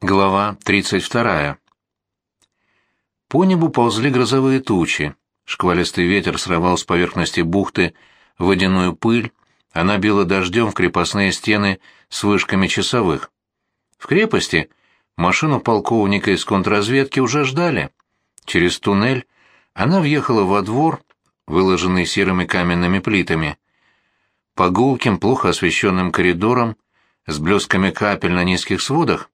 Глава 32. По небу ползли грозовые тучи. Шквалистый ветер срывал с поверхности бухты водяную пыль, она била дождем в крепостные стены с вышками часовых. В крепости машину полковника из контрразведки уже ждали. Через туннель она въехала во двор, выложенный серыми каменными плитами. По гулким, плохо освещенным коридорам, с блесками капель на низких сводах,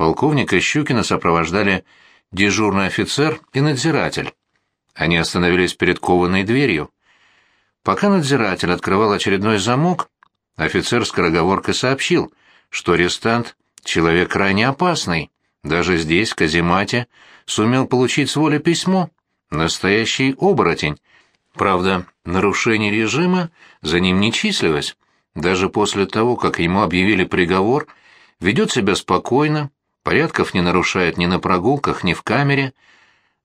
Полковника Щукина сопровождали дежурный офицер и надзиратель. Они остановились перед кованой дверью. Пока надзиратель открывал очередной замок, офицер скороговоркой сообщил, что арестант — человек крайне опасный. Даже здесь, в каземате, сумел получить с воли письмо. Настоящий оборотень. Правда, нарушение режима за ним не числилось. Даже после того, как ему объявили приговор, ведет себя спокойно, порядков не нарушает ни на прогулках, ни в камере.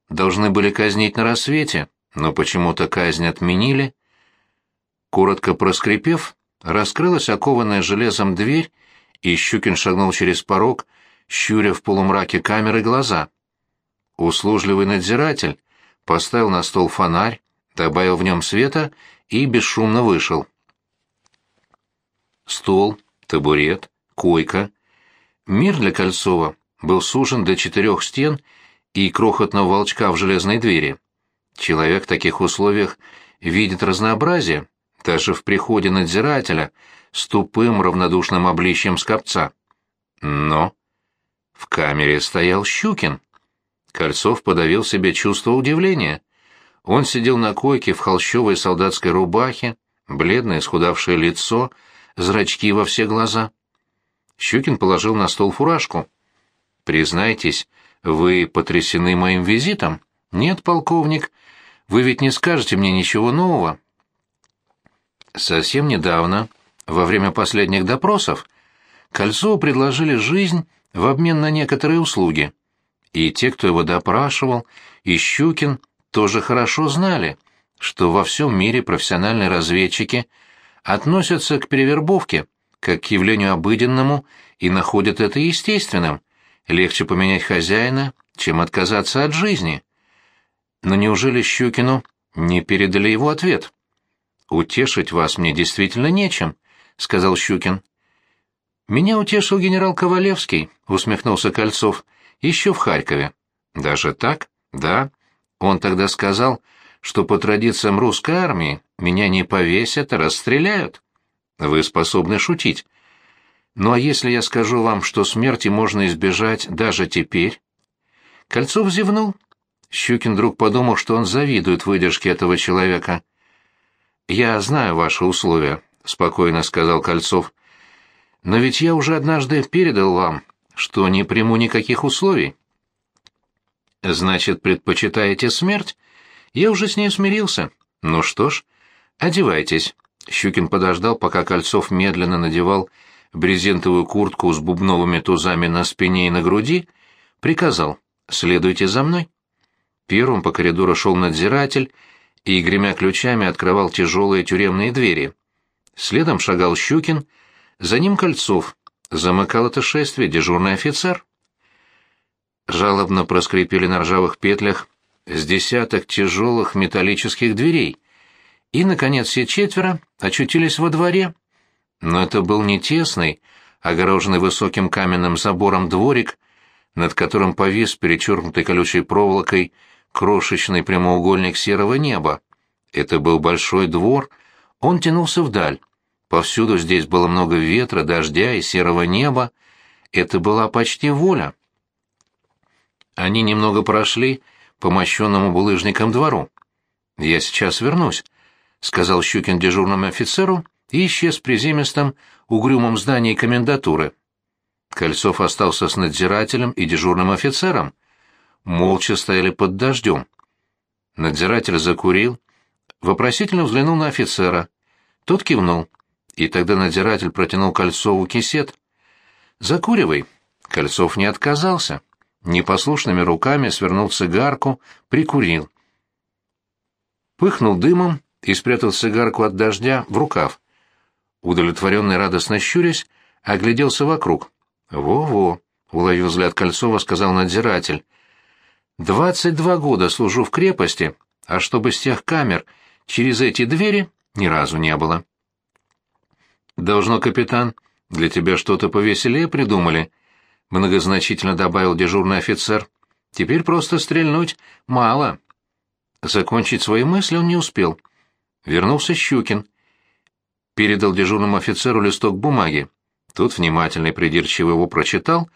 Должны были казнить на рассвете, но почему-то казнь отменили. Коротко проскрипев, раскрылась окованная железом дверь, и Щукин шагнул через порог, щуря в полумраке камеры глаза. Услужливый надзиратель поставил на стол фонарь, добавил в нем света и бесшумно вышел. Стол, табурет, койка, Мир для Кольцова был сужен до четырех стен и крохотного волчка в железной двери. Человек в таких условиях видит разнообразие, даже в приходе надзирателя, с тупым равнодушным обличьем скопца. Но в камере стоял Щукин. Кольцов подавил себе чувство удивления. Он сидел на койке в холщовой солдатской рубахе, бледное исхудавшее лицо, зрачки во все глаза. Щукин положил на стол фуражку. «Признайтесь, вы потрясены моим визитом?» «Нет, полковник, вы ведь не скажете мне ничего нового». Совсем недавно, во время последних допросов, Кольцову предложили жизнь в обмен на некоторые услуги. И те, кто его допрашивал, и Щукин тоже хорошо знали, что во всем мире профессиональные разведчики относятся к перевербовке как к явлению обыденному и находят это естественным. Легче поменять хозяина, чем отказаться от жизни. Но неужели Щукину не передали его ответ? «Утешить вас мне действительно нечем», — сказал Щукин. «Меня утешил генерал Ковалевский», — усмехнулся Кольцов, — «еще в Харькове». «Даже так?» «Да». Он тогда сказал, что по традициям русской армии меня не повесят, а расстреляют. Вы способны шутить. Ну а если я скажу вам, что смерти можно избежать даже теперь? Кольцов зевнул. Щукин вдруг подумал, что он завидует выдержке этого человека. «Я знаю ваши условия», — спокойно сказал Кольцов. «Но ведь я уже однажды передал вам, что не приму никаких условий». «Значит, предпочитаете смерть? Я уже с ней смирился. Ну что ж, одевайтесь. Щукин подождал, пока Кольцов медленно надевал брезентовую куртку с бубновыми тузами на спине и на груди, приказал «Следуйте за мной». Первым по коридору шел надзиратель и, гремя ключами, открывал тяжелые тюремные двери. Следом шагал Щукин, за ним Кольцов, замыкал это шествие дежурный офицер. Жалобно проскрипели на ржавых петлях с десяток тяжелых металлических дверей — и, наконец, все четверо очутились во дворе. Но это был не тесный, огороженный высоким каменным забором дворик, над которым повис перечеркнутый колючей проволокой крошечный прямоугольник серого неба. Это был большой двор, он тянулся вдаль. Повсюду здесь было много ветра, дождя и серого неба. Это была почти воля. Они немного прошли по мощенному булыжникам двору. «Я сейчас вернусь», сказал Щукин дежурному офицеру и исчез в приземистом, угрюмом здании комендатуры. Кольцов остался с надзирателем и дежурным офицером. Молча стояли под дождем. Надзиратель закурил, вопросительно взглянул на офицера. Тот кивнул, и тогда надзиратель протянул Кольцову кисет. «Закуривай». Кольцов не отказался. Непослушными руками свернул цигарку, прикурил. Пыхнул дымом и спрятал сигарку от дождя в рукав. Удовлетворенный радостно щурясь, огляделся вокруг. Во-во, — уловил взгляд Кольцова, сказал надзиратель. «Двадцать два года служу в крепости, а чтобы с тех камер через эти двери ни разу не было». «Должно, капитан, для тебя что-то повеселее придумали», — многозначительно добавил дежурный офицер. «Теперь просто стрельнуть мало». Закончить свои мысли он не успел. Вернулся Щукин. Передал дежурному офицеру листок бумаги. Тот внимательно и придирчиво его прочитал,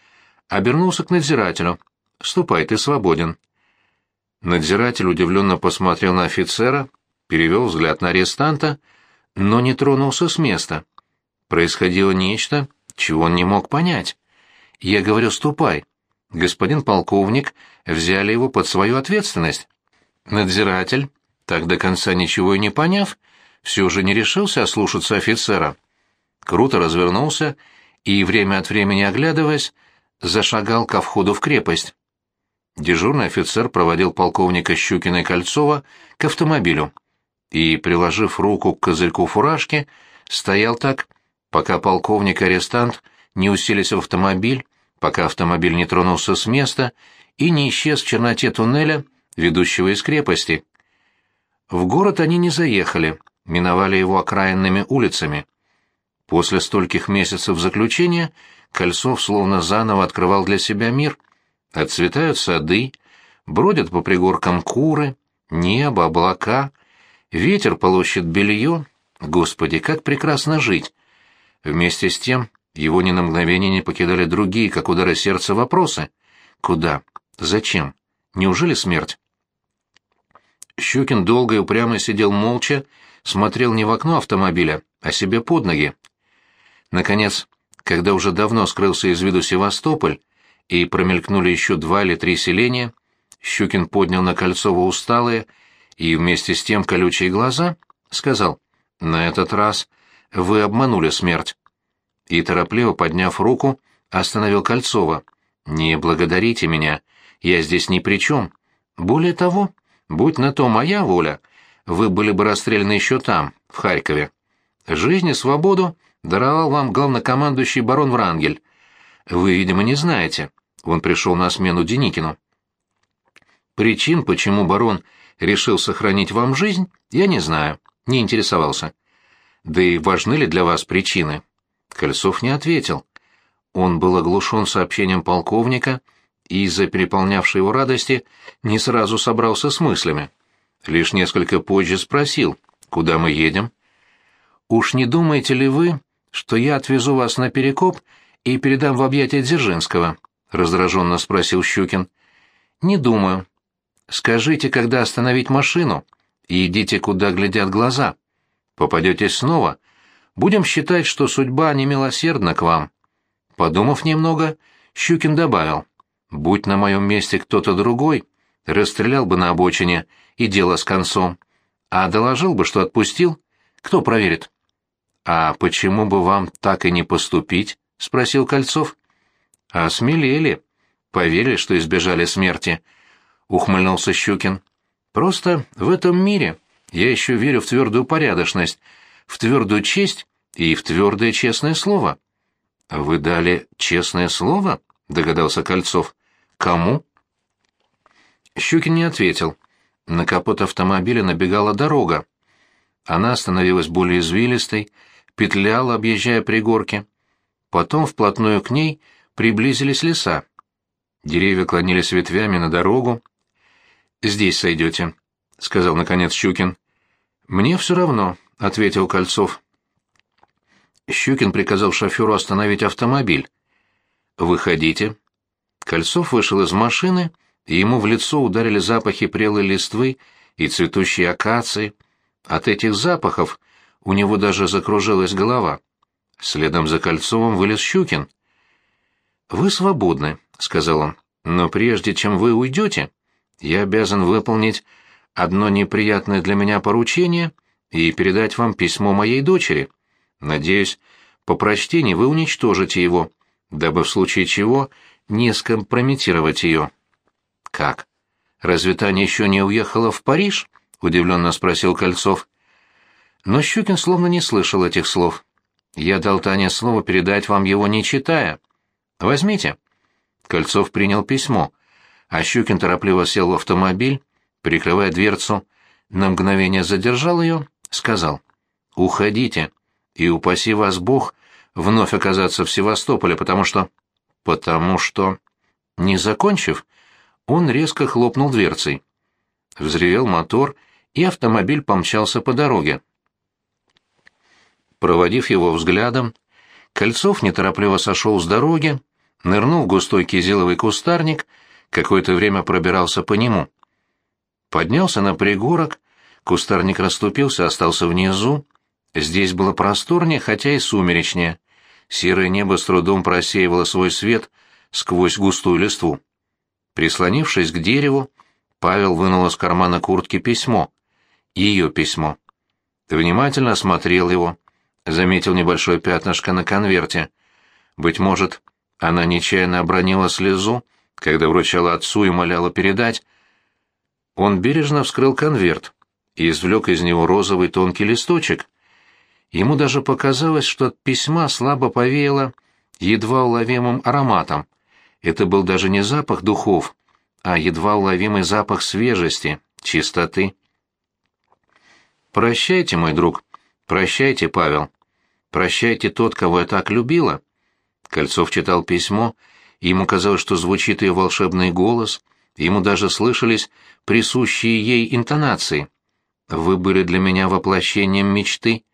обернулся к надзирателю. «Ступай, ты свободен». Надзиратель удивленно посмотрел на офицера, перевел взгляд на арестанта, но не тронулся с места. Происходило нечто, чего он не мог понять. Я говорю, ступай. Господин полковник взяли его под свою ответственность. Надзиратель, так до конца ничего и не поняв, все же не решился ослушаться офицера. Круто развернулся и, время от времени оглядываясь, зашагал ко входу в крепость. Дежурный офицер проводил полковника Щукина и Кольцова к автомобилю и, приложив руку к козырьку фуражки, стоял так, пока полковник-арестант не уселись в автомобиль, пока автомобиль не тронулся с места и не исчез в черноте туннеля, ведущего из крепости. В город они не заехали, миновали его окраинными улицами. После стольких месяцев заключения Кольцов словно заново открывал для себя мир. Отцветают сады, бродят по пригоркам куры, небо, облака, ветер полощет белье. Господи, как прекрасно жить! Вместе с тем его ни на мгновение не покидали другие, как удары сердца, вопросы. Куда? Зачем? Неужели смерть? Щукин долго и упрямо сидел молча, смотрел не в окно автомобиля, а себе под ноги. Наконец, когда уже давно скрылся из виду Севастополь, и промелькнули еще два или три селения, Щукин поднял на Кольцова усталые и вместе с тем колючие глаза, сказал, «На этот раз вы обманули смерть». И, торопливо подняв руку, остановил Кольцова. «Не благодарите меня, я здесь ни при чем. Более того, будь на то моя воля, вы были бы расстреляны еще там, в Харькове. Жизнь и свободу даровал вам главнокомандующий барон Врангель. Вы, видимо, не знаете. Он пришел на смену Деникину. Причин, почему барон решил сохранить вам жизнь, я не знаю, не интересовался. Да и важны ли для вас причины? Кольцов не ответил. Он был оглушен сообщением полковника и из-за переполнявшей его радости не сразу собрался с мыслями. Лишь несколько позже спросил, куда мы едем. «Уж не думаете ли вы, что я отвезу вас на Перекоп и передам в объятия Дзержинского?» — раздраженно спросил Щукин. «Не думаю. Скажите, когда остановить машину, и идите, куда глядят глаза. Попадетесь снова. Будем считать, что судьба немилосердна к вам». Подумав немного, Щукин добавил, «Будь на моем месте кто-то другой, расстрелял бы на обочине, и дело с концом. А доложил бы, что отпустил, кто проверит?» «А почему бы вам так и не поступить?» — спросил Кольцов. «Осмелели. Поверили, что избежали смерти», — ухмыльнулся Щукин. «Просто в этом мире я еще верю в твердую порядочность, в твердую честь и в твердое честное слово». «Вы дали честное слово?» — догадался Кольцов. «Кому?» Щукин не ответил. На капот автомобиля набегала дорога. Она становилась более извилистой, петляла, объезжая пригорки. Потом вплотную к ней приблизились леса. Деревья клонились ветвями на дорогу. «Здесь сойдете», — сказал наконец Щукин. «Мне все равно», — ответил Кольцов. Щукин приказал шоферу остановить автомобиль. «Выходите». Кольцов вышел из машины, и ему в лицо ударили запахи прелой листвы и цветущей акации. От этих запахов у него даже закружилась голова. Следом за Кольцовым вылез Щукин. «Вы свободны», — сказал он, — «но прежде чем вы уйдете, я обязан выполнить одно неприятное для меня поручение и передать вам письмо моей дочери. Надеюсь, по прочтении вы уничтожите его, дабы в случае чего не скомпрометировать ее». «Как? Разве Таня еще не уехала в Париж?» — удивленно спросил Кольцов. Но Щукин словно не слышал этих слов. «Я дал Тане слово передать вам его, не читая. Возьмите». Кольцов принял письмо, а Щукин торопливо сел в автомобиль, прикрывая дверцу, на мгновение задержал ее, сказал «Уходите, и упаси вас Бог вновь оказаться в Севастополе, потому что...» «Потому что...» Не закончив, он резко хлопнул дверцей. Взревел мотор, и автомобиль помчался по дороге. Проводив его взглядом, Кольцов неторопливо сошел с дороги, нырнул в густой кизиловый кустарник, какое-то время пробирался по нему. Поднялся на пригорок, кустарник расступился, остался внизу. Здесь было просторнее, хотя и сумеречнее. Серое небо с трудом просеивало свой свет сквозь густую листву. Прислонившись к дереву, Павел вынул из кармана куртки письмо. Ее письмо. Внимательно осмотрел его, заметил небольшое пятнышко на конверте. Быть может, она нечаянно обронила слезу, когда вручала отцу и моляла передать. Он бережно вскрыл конверт и извлек из него розовый тонкий листочек. Ему даже показалось, что от письма слабо повеяло едва уловимым ароматом. Это был даже не запах духов, а едва уловимый запах свежести, чистоты. «Прощайте, мой друг, прощайте, Павел. Прощайте тот, кого я так любила». Кольцов читал письмо, ему казалось, что звучит ее волшебный голос, ему даже слышались присущие ей интонации. «Вы были для меня воплощением мечты.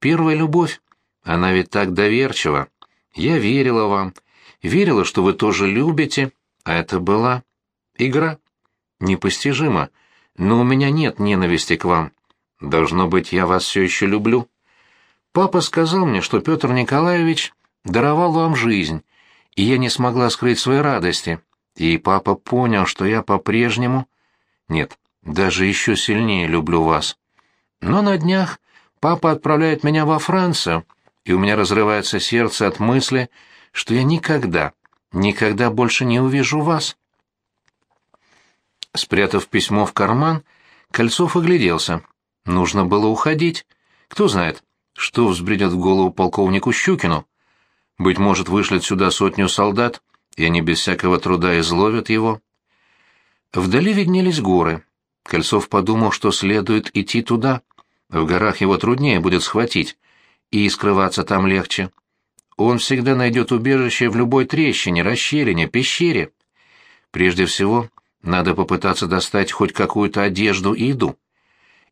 Первая любовь. Она ведь так доверчива. Я верила вам, верила, что вы тоже любите, а это была игра. Непостижимо, но у меня нет ненависти к вам. Должно быть, я вас все еще люблю. Папа сказал мне, что Петр Николаевич даровал вам жизнь, и я не смогла скрыть своей радости. И папа понял, что я по-прежнему... Нет, даже еще сильнее люблю вас. Но на днях папа отправляет меня во Францию, и у меня разрывается сердце от мысли, что я никогда, никогда больше не увижу вас. Спрятав письмо в карман, Кольцов огляделся. Нужно было уходить. Кто знает, что взбредет в голову полковнику Щукину. Быть может, вышлет сюда сотню солдат, и они без всякого труда изловят его. Вдали виднелись горы. Кольцов подумал, что следует идти туда. В горах его труднее будет схватить, и скрываться там легче. Он всегда найдет убежище в любой трещине, расщелине, пещере. Прежде всего, надо попытаться достать хоть какую-то одежду и еду.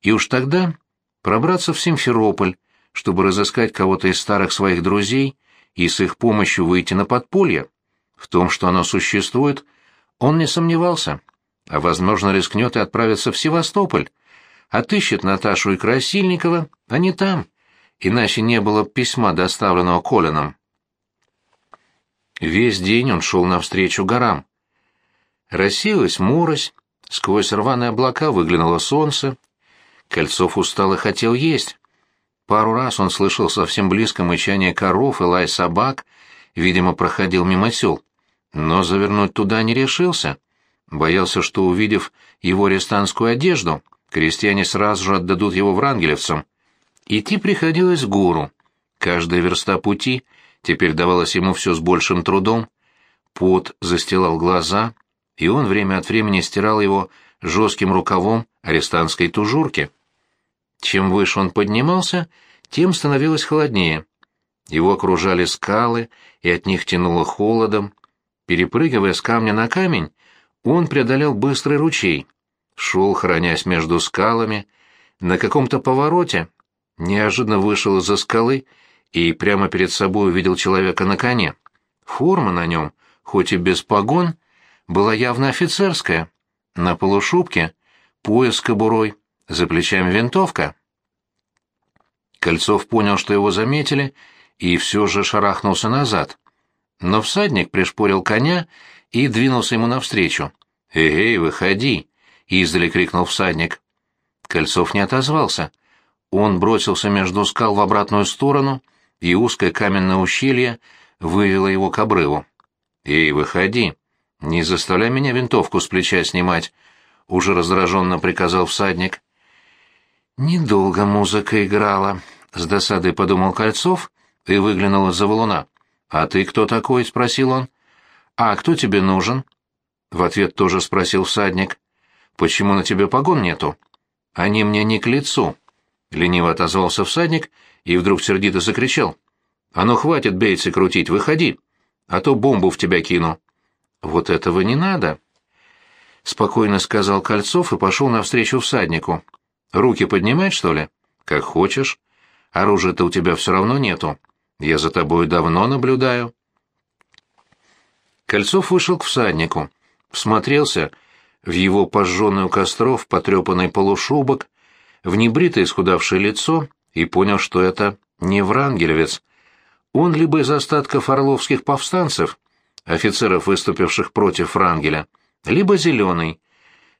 И уж тогда пробраться в Симферополь, чтобы разыскать кого-то из старых своих друзей и с их помощью выйти на подполье. В том, что оно существует, он не сомневался, а, возможно, рискнет и отправится в Севастополь, отыщет Наташу и Красильникова, не там иначе не было письма, доставленного Колином. Весь день он шел навстречу горам. Рассеялась морось, сквозь рваные облака выглянуло солнце. Кольцов устал и хотел есть. Пару раз он слышал совсем близко мычание коров и лай собак, видимо, проходил мимо сел. Но завернуть туда не решился. Боялся, что, увидев его арестантскую одежду, крестьяне сразу же отдадут его врангелевцам. Идти приходилось в гору. Каждая верста пути теперь давалась ему все с большим трудом. Пот застилал глаза, и он время от времени стирал его жестким рукавом арестантской тужурки. Чем выше он поднимался, тем становилось холоднее. Его окружали скалы, и от них тянуло холодом. Перепрыгивая с камня на камень, он преодолел быстрый ручей. Шел, хранясь между скалами. На каком-то повороте неожиданно вышел из-за скалы и прямо перед собой увидел человека на коне. Форма на нем, хоть и без погон, была явно офицерская. На полушубке пояс с кобурой, за плечами винтовка. Кольцов понял, что его заметили, и все же шарахнулся назад. Но всадник пришпорил коня и двинулся ему навстречу. «Эй, выходи!» — издали крикнул всадник. Кольцов не отозвался — он бросился между скал в обратную сторону, и узкое каменное ущелье вывело его к обрыву. «Эй, выходи! Не заставляй меня винтовку с плеча снимать!» — уже раздраженно приказал всадник. «Недолго музыка играла», — с досадой подумал Кольцов и выглянул из-за валуна. «А ты кто такой?» — спросил он. «А кто тебе нужен?» В ответ тоже спросил всадник. «Почему на тебе погон нету?» «Они мне не к лицу», — лениво отозвался всадник и вдруг сердито закричал. «А ну хватит бейцы крутить, выходи, а то бомбу в тебя кину». «Вот этого не надо», — спокойно сказал Кольцов и пошел навстречу всаднику. «Руки поднимать, что ли?» «Как хочешь. Оружия-то у тебя все равно нету. Я за тобой давно наблюдаю». Кольцов вышел к всаднику, всмотрелся в его пожженный у костров потрепанный полушубок, в небритое исхудавшее лицо и понял, что это не врангелевец. Он либо из остатков орловских повстанцев, офицеров, выступивших против Врангеля, либо зеленый.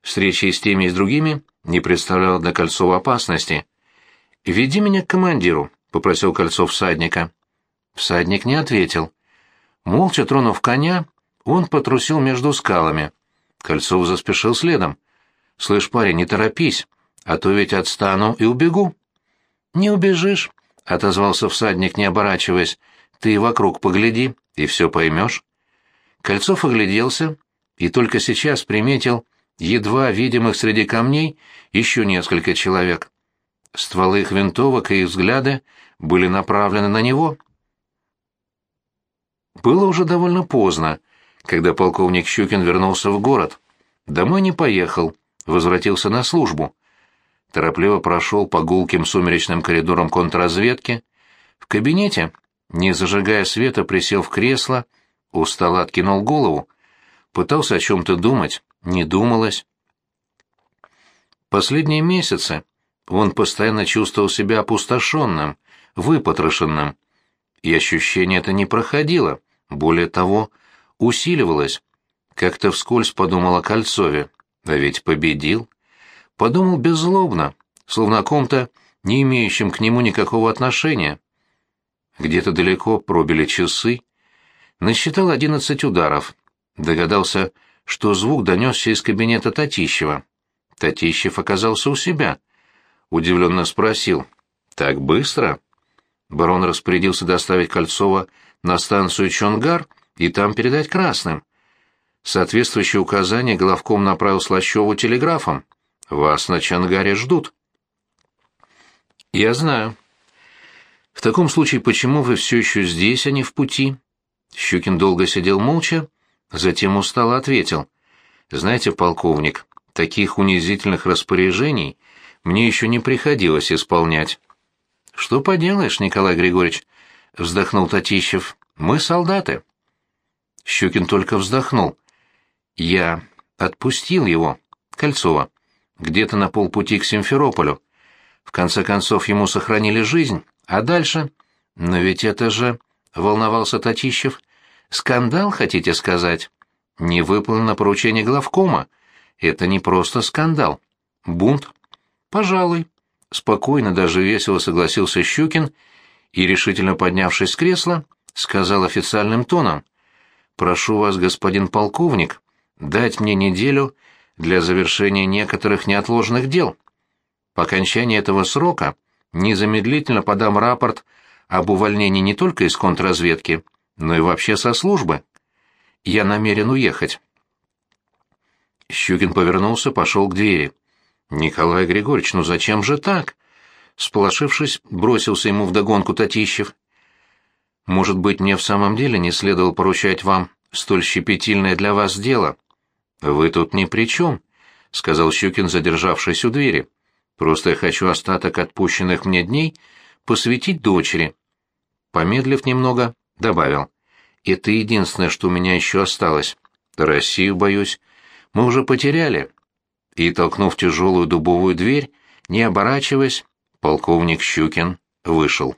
Встречи с теми и с другими не представляла для Кольцова опасности. «Веди меня к командиру», — попросил Кольцов всадника. Всадник не ответил. Молча тронув коня, он потрусил между скалами. Кольцов заспешил следом. «Слышь, парень, не торопись, а то ведь отстану и убегу». «Не убежишь», — отозвался всадник, не оборачиваясь. «Ты вокруг погляди, и все поймешь». Кольцов огляделся и только сейчас приметил едва видимых среди камней еще несколько человек. Стволы их винтовок и их взгляды были направлены на него. Было уже довольно поздно, когда полковник Щукин вернулся в город. Домой не поехал, возвратился на службу. Торопливо прошел по гулким сумеречным коридорам контрразведки. В кабинете, не зажигая света, присел в кресло, устало откинул голову. Пытался о чем-то думать, не думалось. Последние месяцы он постоянно чувствовал себя опустошенным, выпотрошенным. И ощущение это не проходило, более того, усиливалось. Как-то вскользь подумал о Кольцове, а ведь победил. Подумал беззлобно, словно о ком-то, не имеющем к нему никакого отношения. Где-то далеко пробили часы. Насчитал одиннадцать ударов. Догадался, что звук донесся из кабинета Татищева. Татищев оказался у себя. Удивленно спросил. «Так быстро?» Барон распорядился доставить Кольцова на станцию Чонгар и там передать красным. Соответствующее указание главком направил Слащеву телеграфом. «Вас на Чангаре ждут». «Я знаю». «В таком случае, почему вы все еще здесь, а не в пути?» Щукин долго сидел молча, затем устало ответил. «Знаете, полковник, таких унизительных распоряжений мне еще не приходилось исполнять». «Что поделаешь, Николай Григорьевич?» — вздохнул Татищев. «Мы солдаты». Щукин только вздохнул. «Я отпустил его, Кольцова, где-то на полпути к Симферополю. В конце концов, ему сохранили жизнь, а дальше...» «Но ведь это же...» — волновался Татищев. «Скандал, хотите сказать?» «Не выполнено поручение главкома. Это не просто скандал. Бунт?» «Пожалуй», спокойно, даже весело согласился Щукин и, решительно поднявшись с кресла, сказал официальным тоном. «Прошу вас, господин полковник, дать мне неделю для завершения некоторых неотложных дел. По окончании этого срока незамедлительно подам рапорт об увольнении не только из контрразведки, но и вообще со службы. Я намерен уехать». Щукин повернулся, пошел к двери. «Николай Григорьевич, ну зачем же так?» Сполошившись, бросился ему вдогонку Татищев. «Может быть, мне в самом деле не следовало поручать вам столь щепетильное для вас дело?» «Вы тут ни при чем», — сказал Щукин, задержавшись у двери. «Просто я хочу остаток отпущенных мне дней посвятить дочери». Помедлив немного, добавил. «Это единственное, что у меня еще осталось. Россию, боюсь, мы уже потеряли» и, толкнув тяжелую дубовую дверь, не оборачиваясь, полковник Щукин вышел.